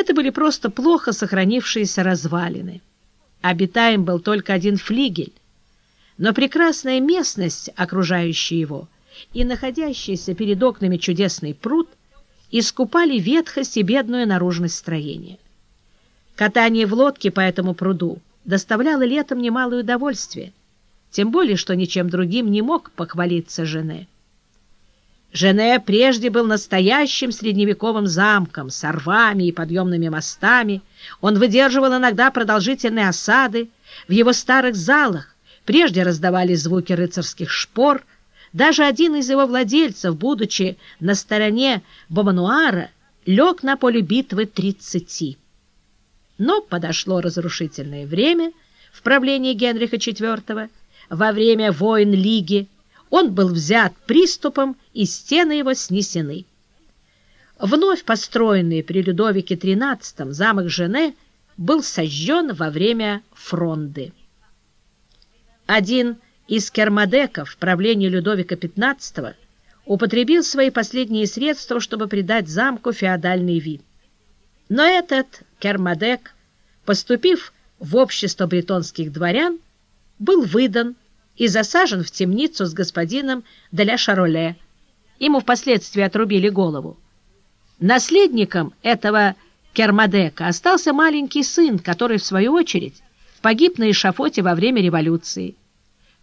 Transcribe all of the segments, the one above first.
Это были просто плохо сохранившиеся развалины. Обитаем был только один флигель, но прекрасная местность, окружающая его, и находящийся перед окнами чудесный пруд искупали ветхость и бедную наружность строения. Катание в лодке по этому пруду доставляло летом немалое удовольствие, тем более, что ничем другим не мог похвалиться Жене. Жене прежде был настоящим средневековым замком с рвами и подъемными мостами. Он выдерживал иногда продолжительные осады. В его старых залах Прежде раздавались звуки рыцарских шпор. Даже один из его владельцев, будучи на стороне Бомануара, лег на поле битвы тридцати. Но подошло разрушительное время в правлении Генриха IV. Во время войн Лиги он был взят приступом, и стены его снесены. Вновь построенный при Людовике XIII замок Жене был сожжен во время фронды. Один из кермадеков правления Людовика XV употребил свои последние средства, чтобы придать замку феодальный вид. Но этот кермадек, поступив в общество бретонских дворян, был выдан и засажен в темницу с господином Деля Шароле. Ему впоследствии отрубили голову. Наследником этого Кермадека остался маленький сын, который, в свою очередь, погиб на эшафоте во время революции.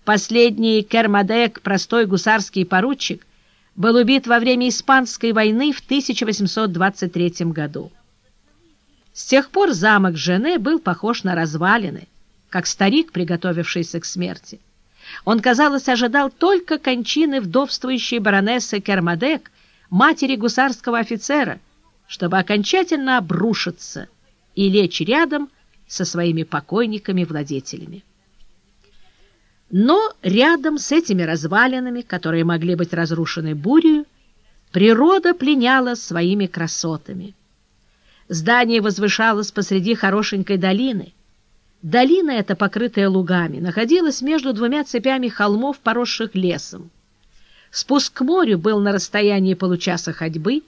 Последний Кермадек, простой гусарский поручик, был убит во время Испанской войны в 1823 году. С тех пор замок Жене был похож на развалины, как старик, приготовившийся к смерти. Он, казалось, ожидал только кончины вдовствующей баронессы Кермадек, матери гусарского офицера, чтобы окончательно обрушиться и лечь рядом со своими покойниками-владетелями. Но рядом с этими развалинами, которые могли быть разрушены бурей, природа пленяла своими красотами. Здание возвышалось посреди хорошенькой долины. Долина эта, покрытая лугами, находилась между двумя цепями холмов, поросших лесом. Спуск к морю был на расстоянии получаса ходьбы,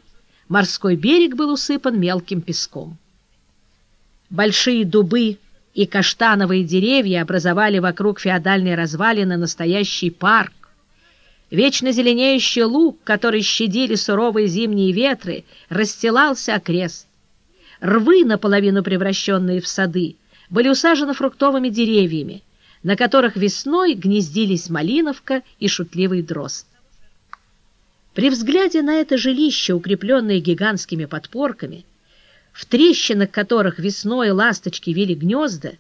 морской берег был усыпан мелким песком. Большие дубы и каштановые деревья образовали вокруг феодальной развалины настоящий парк. Вечно зеленеющий луг, который щадили суровые зимние ветры, расстилался окрест. Рвы, наполовину превращенные в сады, были усажены фруктовыми деревьями, на которых весной гнездились малиновка и шутливый дрозд. При взгляде на это жилище, укрепленное гигантскими подпорками, в трещинах которых весной ласточки вели гнезда,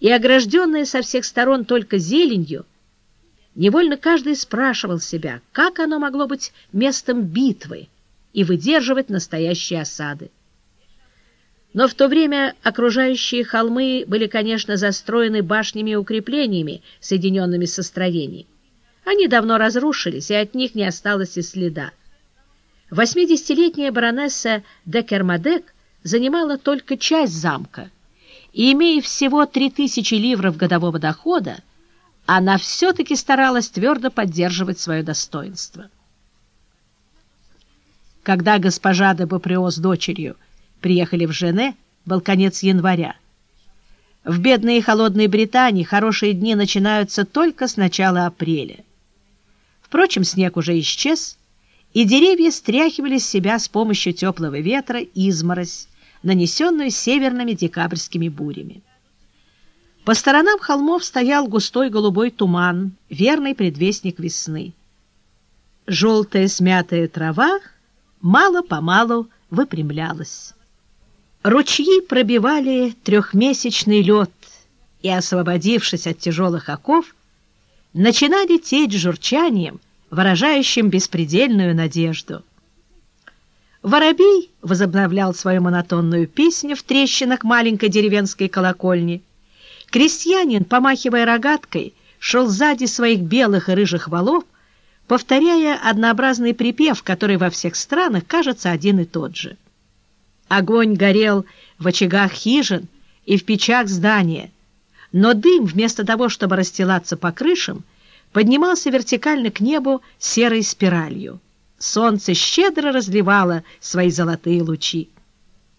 и огражденные со всех сторон только зеленью, невольно каждый спрашивал себя, как оно могло быть местом битвы и выдерживать настоящие осады. Но в то время окружающие холмы были, конечно, застроены башнями и укреплениями, соединенными со строений. Они давно разрушились, и от них не осталось и следа. Восьмидесятилетняя баронесса де Кермадек занимала только часть замка, и, имея всего 3000 ливров годового дохода, она все-таки старалась твердо поддерживать свое достоинство. Когда госпожа де Боприо с дочерью приехали в Жене, был конец января. В бедной и холодной Британии хорошие дни начинаются только с начала апреля. Впрочем, снег уже исчез, и деревья стряхивали с себя с помощью теплого ветра изморозь, нанесенную северными декабрьскими бурями. По сторонам холмов стоял густой голубой туман, верный предвестник весны. Желтая смятая трава мало-помалу выпрямлялась. Ручьи пробивали трехмесячный лед и, освободившись от тяжелых оков, начинали течь журчанием, выражающим беспредельную надежду. Воробей возобновлял свою монотонную песню в трещинах маленькой деревенской колокольни. Крестьянин, помахивая рогаткой, шел сзади своих белых и рыжих валов, повторяя однообразный припев, который во всех странах кажется один и тот же. Огонь горел в очагах хижин и в печах здания, но дым, вместо того, чтобы расстилаться по крышам, поднимался вертикально к небу серой спиралью. Солнце щедро разливало свои золотые лучи.